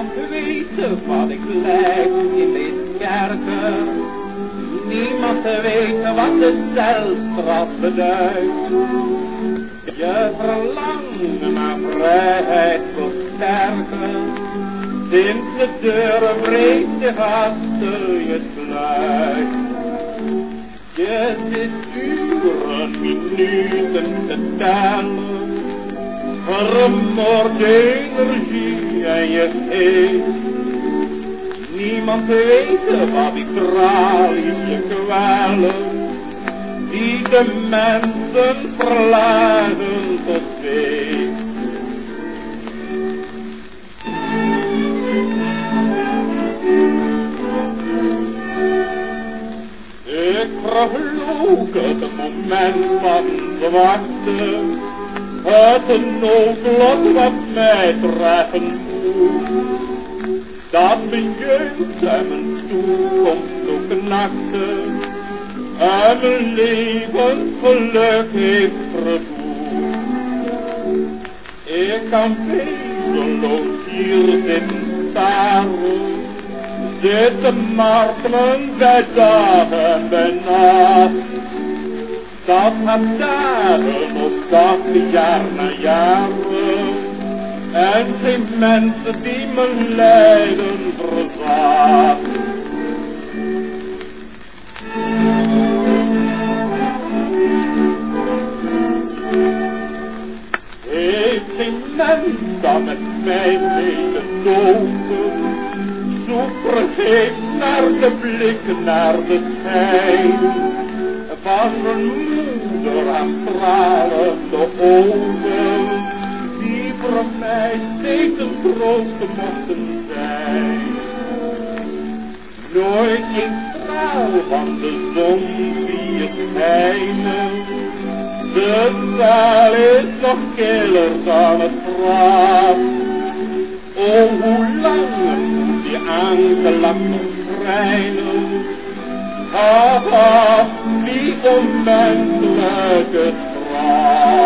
Niemand te weten wat ik leg in dit kerken. Niemand te weten wat de celstraf beduidt. Je verlangen naar vrijheid versterken. Sinds de deuren breed de achter je sluit. Je zit uren, minuten te tellen. Niemand weet wat die tralies je kwellen. Die de mensen verlagen tot zweet. Ik vervloek het moment van zwarte, het noodlot wat mij treffen moet. Dat mijn jeugd en mijn toekomst zo knakte, en mijn leven geluk heeft vervoerd. Ik kan wezenloos hier zitten staren, zitten martelen bij dag en bij nacht. Dat gaat dagen of dag, jaar na jaren. En geen mensen die mijn lijden verzacht. Heeft geen mens dan met mij mededogen. Zoek vergeet naar de blik, naar de schijn. Van aan stralende ogen. Die voor mij steeds een troost mochten zijn. Nooit een straal van de zon zie je schijnen. De zaal is nog killer dan het graf. O, hoe lang moet die nog schrijnen? Ah, die onmenselijke straf.